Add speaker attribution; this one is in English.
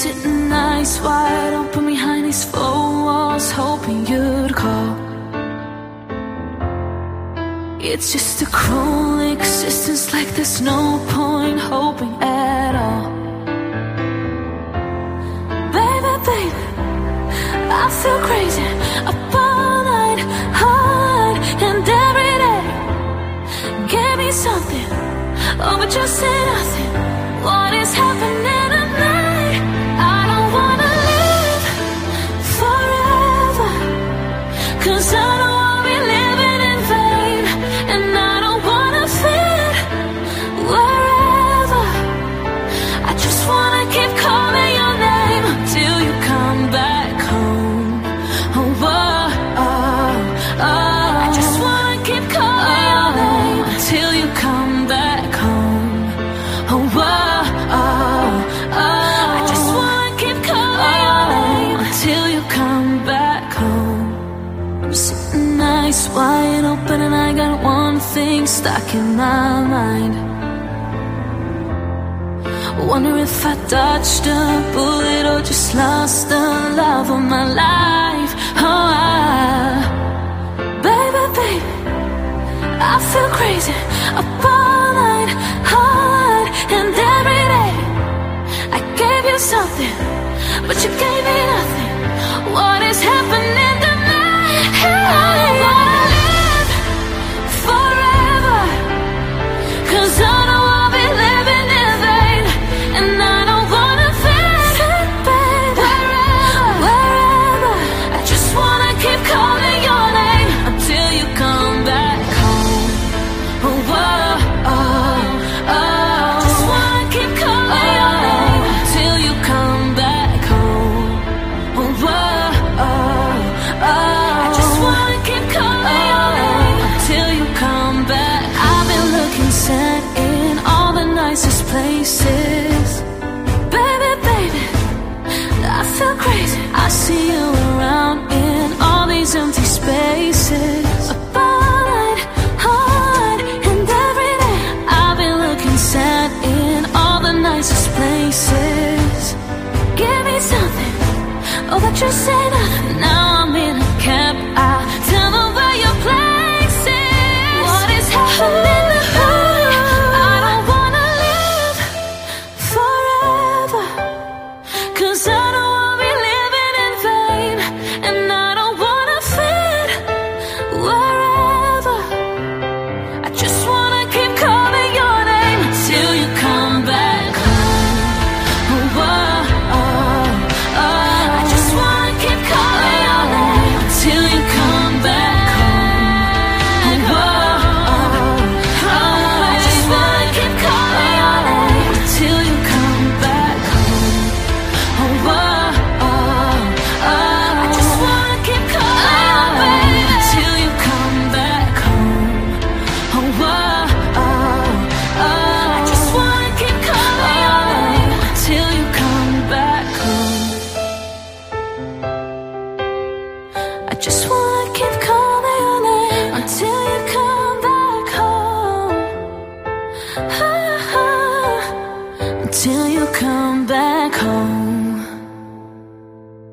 Speaker 1: Sitting nice, wide open behind these four walls, hoping you'd call. It's just a cruel existence, like there's no point hoping at all. Baby, baby, I feel crazy up all night, hard and every day. Give me something, oh, but just say nothing. What is happening? eyes wide open and I got one thing stuck in my mind. Wonder if I dodged a bullet or just lost the love of my life. Oh, I, baby, baby, I feel crazy up all night, hard, and every day I gave you something, but you gave me nothing. What is happening to me? Cause I don't Oh